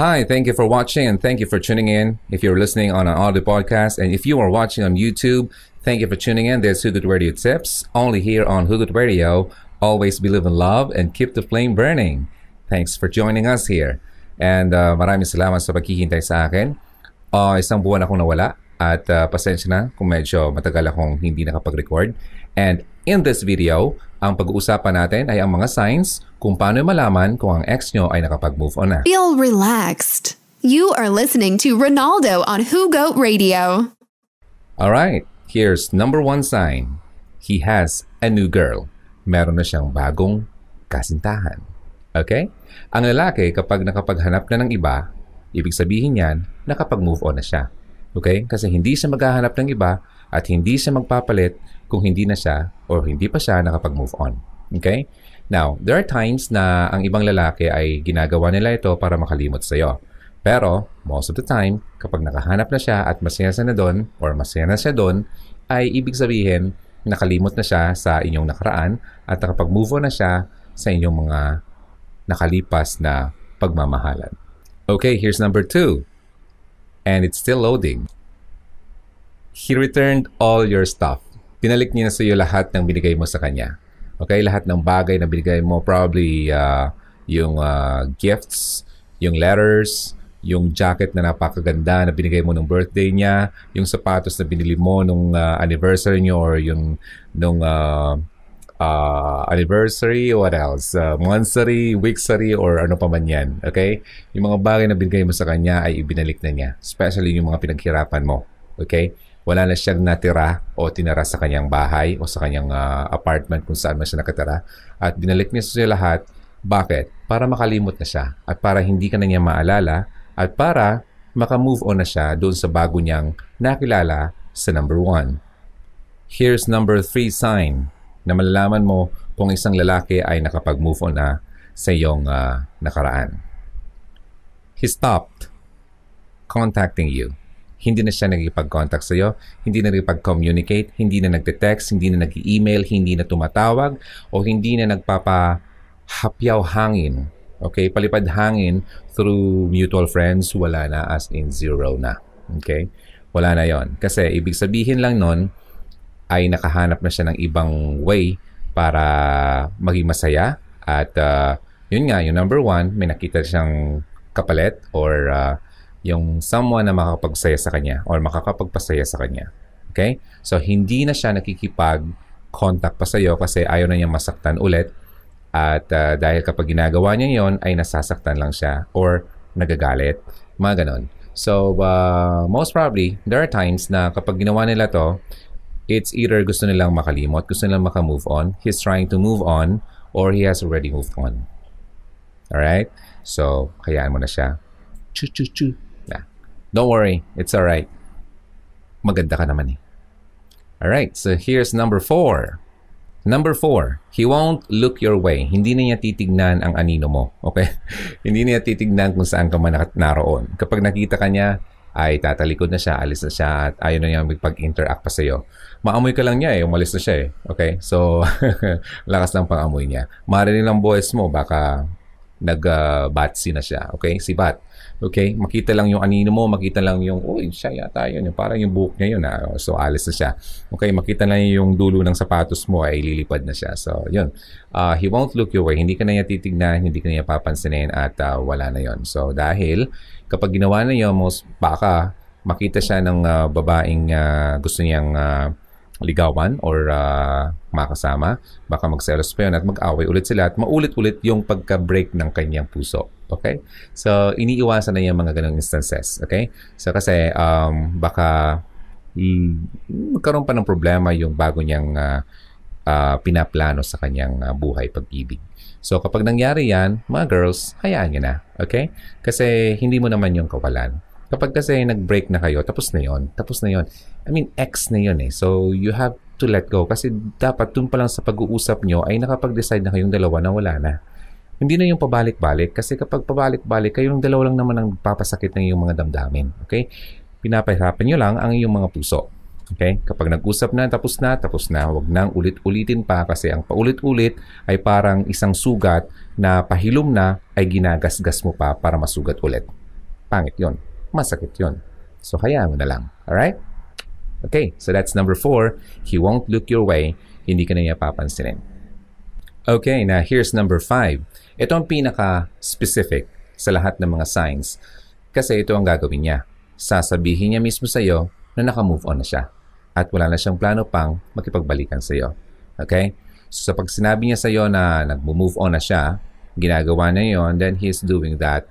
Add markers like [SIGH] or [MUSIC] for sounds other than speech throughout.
Hi, thank you for watching and thank you for tuning in. If you're listening on an audio podcast and if you are watching on YouTube, thank you for tuning in. There's Hugot Radio Tips, only here on Hugot Radio. Always believe in love and keep the flame burning. Thanks for joining us here. And uh, maraming salamat sa pagkihintay sa akin. Uh, isang buwan akong nawala at uh, pasensya na kung medyo matagal akong hindi nakapag-record. And in this video, ang pag-uusapan natin ay ang mga signs kung paano malaman kung ang ex nyo ay nakapag-move on na. Feel relaxed. You are listening to Ronaldo on Who Goat Radio. Alright, here's number one sign. He has a new girl. Meron na siyang bagong kasintahan. Okay? Ang lalaki kapag nakapaghanap na ng iba, ibig sabihin yan, nakapag-move on na siya. Okay? Kasi hindi siya maghahanap ng iba at hindi siya magpapalit kung hindi na siya or hindi pa siya nakapag-move on. Okay? Now, there are times na ang ibang lalaki ay ginagawa nila ito para makalimot sa iyo. Pero, most of the time, kapag nakahanap na siya at masaya na doon or masaya na siya doon, ay ibig sabihin, nakalimot na siya sa inyong nakaraan at nakapag-move on na siya sa inyong mga nakalipas na pagmamahalan. Okay, here's number two. And it's still loading. He returned all your stuff pinalik niya sa iyo lahat ng binigay mo sa kanya. Okay, lahat ng bagay na binigay mo, probably uh, yung uh, gifts, yung letters, yung jacket na napakaganda na binigay mo nung birthday niya, yung sapatos na binili mo nung uh, anniversary niyo or yung nung uh, uh, anniversary, what else? Uh, monthsary, weeksary, or ano pa man yan. Okay? Yung mga bagay na binigay mo sa kanya ay ibinalik na niya. Especially yung mga pinaghirapan mo. Okay? Wala na siyang natira o tinara sa kanyang bahay o sa kanyang uh, apartment kung saan man siya nakatira at binalik niya sa lahat. Bakit? Para makalimot na siya at para hindi ka na niya maalala at para makamove on na siya doon sa bago niyang nakilala sa number one. Here's number three sign na malalaman mo kung isang lalaki ay nakapag-move on na sa iyong uh, nakaraan. He stopped contacting you hindi na siya nagkipag-contact sa iyo, hindi na nagkipag-communicate, hindi na nagte-text, hindi na nag-email, hindi na tumatawag, o hindi na nagpapahapyaw hangin. Okay? Palipad hangin through mutual friends, wala na as in zero na. Okay? Wala na yon Kasi ibig sabihin lang nun, ay nakahanap na siya ng ibang way para maging masaya. At uh, yun nga, yung number one, may nakita siyang kapalit or uh, yung someone na makakapagsaya sa kanya or makakapagpasaya sa kanya. Okay? So, hindi na siya nakikipag-contact pa sa iyo kasi ayaw na niya masaktan ulit. At uh, dahil kapag ginagawa niya yon ay nasasaktan lang siya or nagagalit. Mga ganon. So, uh, most probably, there are times na kapag ginawa nila to, it's either gusto nilang makalimot, gusto nilang makamove on, he's trying to move on, or he has already moved on. Alright? So, hayaan mo na siya. Chu-chu-chu. Don't worry, it's alright. Maganda ka naman eh. Alright, so here's number four. Number four, he won't look your way. Hindi na niya titignan ang anino mo. Okay? [LAUGHS] Hindi niya titignan kung saan ka man naroon. Kapag nakita ka niya, ay tatalikod na siya, alis na siya, at ayaw na niya magpag-interact pa sa'yo. Maamoy ka lang niya eh, umalis na siya eh. Okay? So, [LAUGHS] lakas ng pang-amoy niya. Marinig lang boys mo, baka nag-batsy uh, na siya. Okay? Si Bat. Okay? Makita lang yung anino mo, makita lang yung, uy, siya yata yun. Parang yung buhok niya yun. Ah. So, alis na siya. Okay? Makita lang yung dulo ng sapatos mo ay lilipad na siya. So, yun. Uh, he won't look your way. Hindi ka na niya titignan, hindi ka na niya papansinin at uh, wala na yon So, dahil kapag ginawa na yun, most baka makita siya ng uh, babaeng uh, gusto niyang uh, ligawan or uh, makasama, baka magselos pa yun at mag-away ulit sila at maulit-ulit yung pagka-break ng kanyang puso. Okay? So, iniiwasan na yung mga ganong instances. Okay? So, kasi um, baka magkaroon pa ng problema yung bago niyang uh, uh, pinaplano sa kanyang uh, buhay pag-ibig. So, kapag nangyari yan, mga girls, hayaan nyo na. Okay? Kasi hindi mo naman yung kawalan. Kapag kasi nag-break na kayo, tapos na yon Tapos na yon I mean, ex na yon eh. So, you have to let go. Kasi dapat dun pa lang sa pag-uusap nyo ay nakapag-decide na kayong dalawa na wala na. Hindi na yung pabalik-balik kasi kapag pabalik-balik, kayong dalawa lang naman ang papasakit ng iyong mga damdamin. Okay? Pinapahirapan nyo lang ang iyong mga puso. Okay? Kapag nag-usap na, tapos na, tapos na. Huwag nang ulit-ulitin pa kasi ang paulit-ulit ay parang isang sugat na pahilom na ay ginagasgas mo pa para masugat ulit. Pangit yon, Masakit yon. So, hayaan mo na lang. Alright? Okay, so that's number four. He won't look your way. Hindi ka na niya papansinin. Okay, now here's number five. Ito ang pinaka-specific sa lahat ng mga signs. Kasi ito ang gagawin niya. Sasabihin niya mismo sa iyo na naka-move on na siya. At wala na siyang plano pang makipagbalikan sa iyo. Okay? So sa pag sinabi niya sa iyo na nag-move on na siya, ginagawa na yon, then he's doing that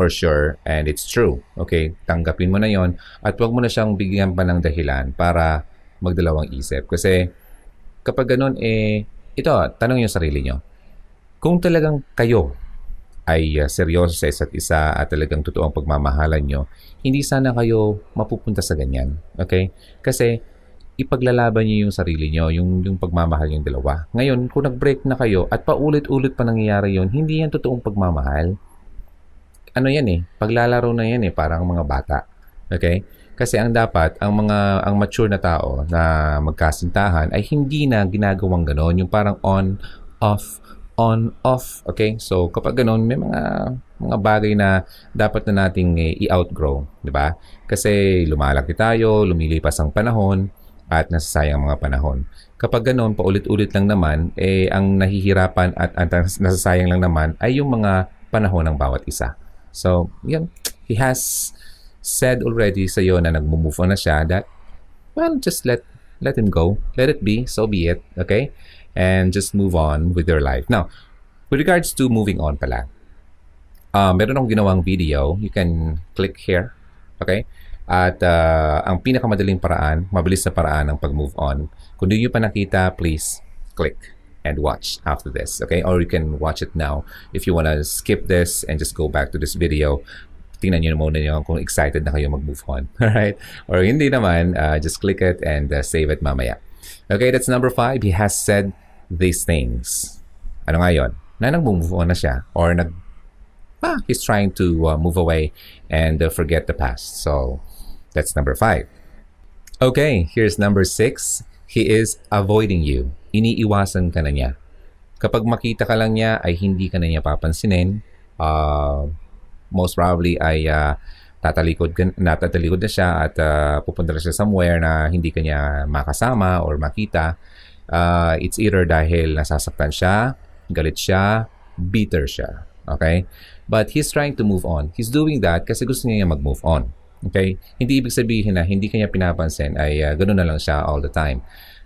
for sure and it's true. Okay? Tanggapin mo na yon at huwag mo na siyang bigyan pa ng dahilan para magdalawang isip. Kasi kapag ganun, eh, ito, tanong yung sarili nyo. Kung talagang kayo ay uh, seryoso sa isa't isa at talagang totoong pagmamahalan nyo, hindi sana kayo mapupunta sa ganyan. Okay? Kasi ipaglalaban niyo yung sarili nyo, yung, yung pagmamahal yung dalawa. Ngayon, kung nag-break na kayo at paulit-ulit pa nangyayari yon hindi yan totoong pagmamahal ano yan eh, paglalaro na yan eh, parang mga bata. Okay? Kasi ang dapat, ang mga ang mature na tao na magkasintahan ay hindi na ginagawang ganon. Yung parang on, off, on, off. Okay? So, kapag ganon, may mga mga bagay na dapat na nating eh, i-outgrow. di ba? Kasi lumalaki tayo, lumilipas ang panahon, at nasasayang mga panahon. Kapag ganon, paulit-ulit lang naman, eh, ang nahihirapan at, at nasasayang lang naman ay yung mga panahon ng bawat isa. So, yun. He has said already sa iyo na nag-move on na siya that, well, just let let him go. Let it be. So be it. Okay? And just move on with your life. Now, with regards to moving on pala, uh, meron akong ginawang video. You can click here. Okay? At uh, ang pinakamadaling paraan, mabilis na paraan ng pag-move on. Kung hindi nyo pa nakita, please click and watch after this. Okay, or you can watch it now if you want to skip this and just go back to this video. Tingnan nyo muna nyo kung excited na kayo mag-move on. [LAUGHS] Alright? Or hindi naman, uh, just click it and uh, save it mamaya. Okay, that's number five. He has said these things. Ano nga yun? Na nag-move on na siya or nag ah, he's trying to uh, move away and uh, forget the past. So, that's number five. Okay, here's number six. He is avoiding you iniiwasan ka na niya. Kapag makita ka lang niya ay hindi ka na niya papansinin, uh, most probably ay uh, tatalikod, natatalikod na siya at uh, pupunta na siya somewhere na hindi ka niya makasama or makita. Uh, it's either dahil nasasaktan siya, galit siya, bitter siya. Okay? But he's trying to move on. He's doing that kasi gusto niya mag-move on. Okay? Hindi ibig sabihin na hindi kanya pinapansin ay uh, ganoon na lang siya all the time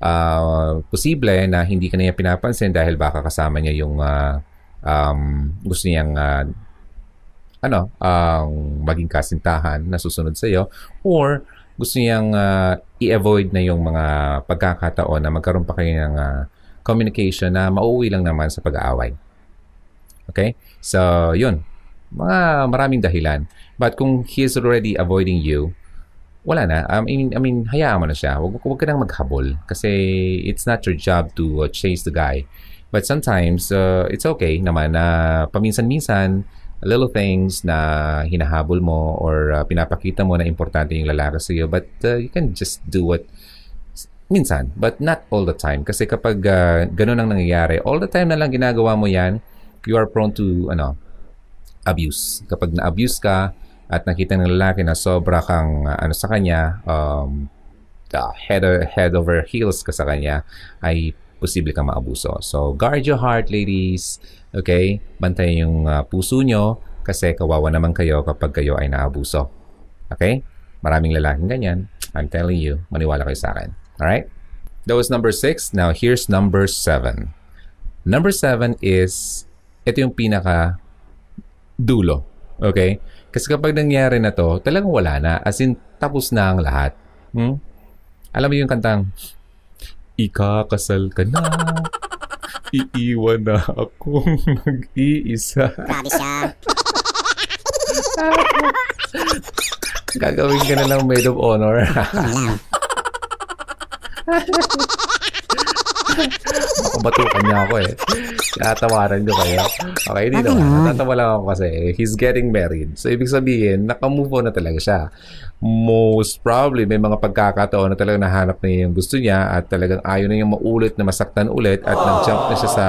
uh, posible na hindi ka niya pinapansin dahil baka kasama niya yung uh, um, gusto niyang uh, ano, ang um, maging kasintahan na susunod sa iyo or gusto niyang uh, i-avoid na yung mga pagkakataon na magkaroon pa kayo ng uh, communication na mauwi lang naman sa pag-aaway. Okay? So, yun. Mga maraming dahilan. But kung he is already avoiding you, wala na. I mean, I mean hayaan mo na siya. Huwag, huwag ka nang maghabol. Kasi it's not your job to uh, chase the guy. But sometimes, uh, it's okay naman na paminsan-minsan, little things na hinahabol mo or uh, pinapakita mo na importante yung lalaki sa iyo. But uh, you can just do what minsan, but not all the time. Kasi kapag uh, ganun ang nangyayari, all the time na lang ginagawa mo yan, you are prone to, ano, abuse. Kapag na-abuse ka, at nakita ng lalaki na sobra kang uh, ano sa kanya um, uh, head, head over heels ka sa kanya ay posible kang maabuso. So, guard your heart, ladies. Okay? Bantayan yung uh, puso nyo kasi kawawa naman kayo kapag kayo ay naabuso. Okay? Maraming lalaking ganyan. I'm telling you, maniwala kayo sa akin. Alright? That was number six. Now, here's number seven. Number seven is, ito yung pinaka dulo. Okay? Kasi kapag nangyari na to, talagang wala na. As in, tapos na ang lahat. Hmm? Alam mo yung kantang, Ikakasal ka na, iiwan na akong mag-iisa. Grabe siya. Gagawin ka na lang maid of honor. [LAUGHS] Batukan niya ako eh. Tatawaran ko kayo. Okay, hindi naman. Natatawa lang ako kasi he's getting married. So, ibig sabihin, nakamove on na talaga siya. Most probably, may mga pagkakataon na talagang nahanap na yung gusto niya at talagang ayaw na yung maulit na masaktan ulit at nag-jump na siya sa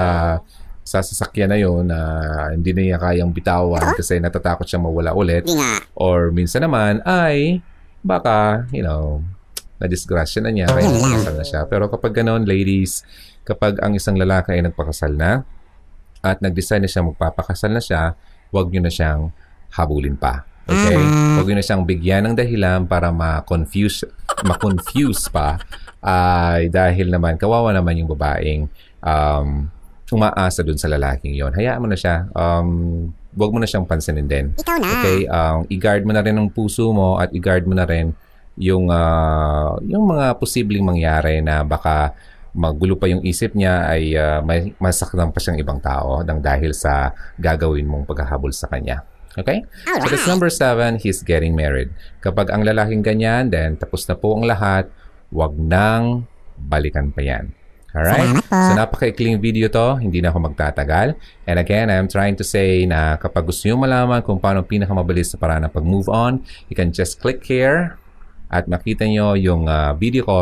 sa sasakyan na yun na hindi na niya kayang bitawan kasi natatakot siya mawala ulit. Or minsan naman ay baka, you know, na-disgrasya na niya kaya nagpakasal na siya. Pero kapag ganoon, ladies, kapag ang isang lalaki ay nagpakasal na at nag-decide na siya magpapakasal na siya, huwag niyo na siyang habulin pa. Okay? Huwag niyo na siyang bigyan ng dahilan para ma-confuse ma-confuse pa ay dahil naman kawawa naman yung babaeng um, umaasa dun sa lalaking yon. Hayaan mo na siya. Um, huwag mo na siyang pansinin din. Ikaw na. Okay? Um, i-guard mo na rin ang puso mo at i-guard mo na rin yung, uh, yung mga posibleng mangyari na baka magulo pa yung isip niya ay uh, may masaktan pa siyang ibang tao nang dahil sa gagawin mong paghahabol sa kanya. Okay? So that's number seven, he's getting married. Kapag ang lalaking ganyan, then tapos na po ang lahat, wag nang balikan pa yan. Alright? So, napaka-ikling video to. Hindi na ako magtatagal. And again, I'm trying to say na kapag gusto nyo malaman kung paano pinakamabilis sa paraan ng pag-move on, you can just click here at makita nyo yung uh, video ko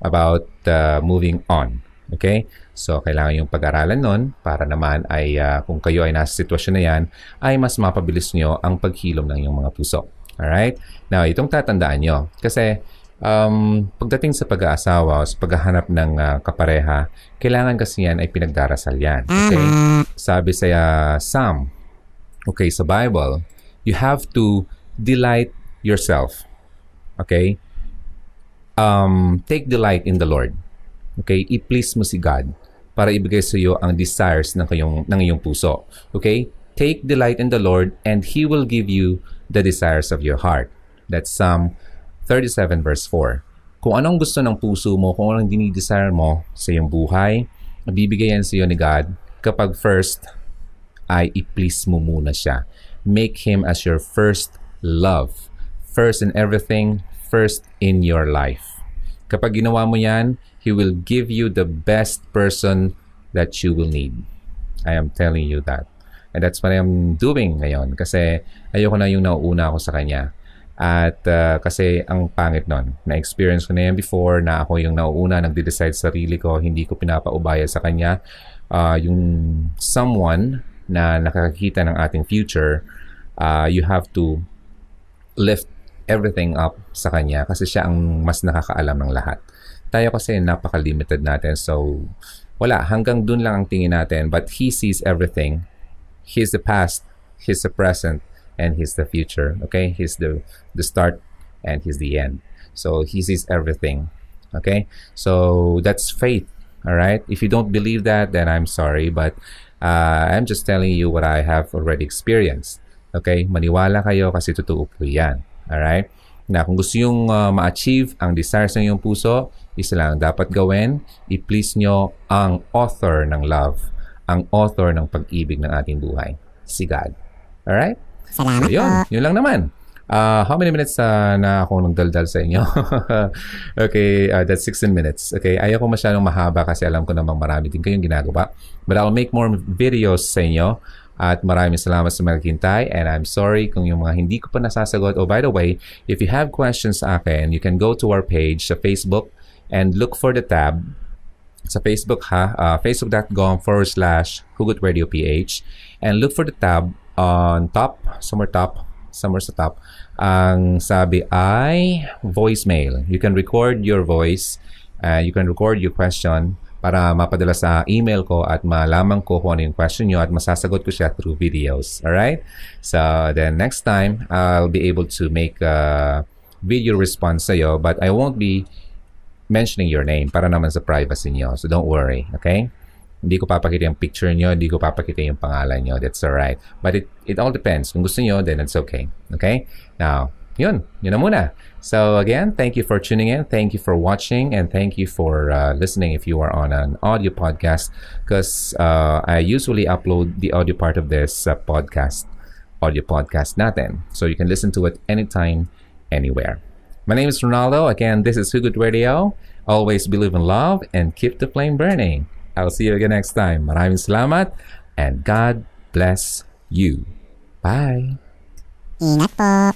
about uh, moving on. Okay? So, kailangan yung pag-aralan nun para naman ay uh, kung kayo ay nasa sitwasyon na yan, ay mas mapabilis nyo ang paghilom ng iyong mga puso. Alright? Now, itong tatandaan nyo. Kasi, um, pagdating sa pag-aasawa o sa paghahanap ng uh, kapareha, kailangan kasi yan ay pinagdarasal yan. Okay? Sabi sa uh, Psalm, okay, sa Bible, you have to delight yourself. Okay? Um, take delight in the Lord. Okay? I-please mo si God para ibigay sa iyo ang desires ng, kayong, ng iyong puso. Okay? Take delight in the Lord and He will give you the desires of your heart. That's Psalm 37 verse 4. Kung anong gusto ng puso mo, kung anong dinidesire mo sa iyong buhay, mabibigay yan sa iyo ni God kapag first ay i-please mo muna siya. Make Him as your first love. First in everything, first in your life. Kapag ginawa mo yan, He will give you the best person that you will need. I am telling you that. And that's what I'm doing ngayon kasi ayoko na yung nauuna ako sa Kanya. At uh, kasi ang pangit nun, na-experience ko na yan before na ako yung nauuna, nagde-decide sa sarili ko, hindi ko pinapaubaya sa kanya. Uh, yung someone na nakakakita ng ating future, uh, you have to lift everything up sa kanya kasi siya ang mas nakakaalam ng lahat. Tayo kasi napaka-limited natin so wala, hanggang dun lang ang tingin natin but he sees everything. He's the past, he's the present, and he's the future. Okay, he's the the start and he's the end. So he sees everything. Okay, so that's faith. All right. If you don't believe that, then I'm sorry, but uh, I'm just telling you what I have already experienced. Okay, maniwala kayo kasi totoo po yan. All right. Na kung gusto yung uh, ma-achieve ang desires ng iyong puso, isa lang dapat gawin, i-please nyo ang author ng love, ang author ng pag-ibig ng ating buhay, si God. Alright? Salamat So, yun. Yun lang naman. Uh, how many minutes uh, na ako nagdaldal sa inyo? [LAUGHS] okay, uh, that's 16 minutes. Okay, ayaw ko masyadong mahaba kasi alam ko namang marami din kayong ginagawa. But I'll make more videos sa inyo. At maraming salamat sa magkintay and I'm sorry kung yung mga hindi ko pa nasasagot. Oh, by the way, if you have questions sa akin, you can go to our page sa Facebook and look for the tab sa Facebook ha, uh, facebook.com forward slash Hugot Radio PH and look for the tab on top, somewhere top, somewhere sa top, ang sabi ay voicemail. You can record your voice, uh, you can record your question para mapadala sa email ko at malaman ko kung ano yung question nyo at masasagot ko siya through videos. Alright? So, then next time, I'll be able to make a video response sa'yo but I won't be mentioning your name para naman sa privacy nyo. So, don't worry. Okay? Hindi ko papakita yung picture nyo, hindi ko papakita yung pangalan nyo. That's alright. But it, it all depends. Kung gusto nyo, then it's okay. Okay? Now, yun. Yun na muna. So again, thank you for tuning in. Thank you for watching. And thank you for uh, listening if you are on an audio podcast. Because uh, I usually upload the audio part of this uh, podcast, audio podcast natin. So you can listen to it anytime, anywhere. My name is Ronaldo. Again, this is Hugot Radio. Always believe in love and keep the flame burning. I'll see you again next time. Maraming salamat and God bless you. Bye! Ingat po.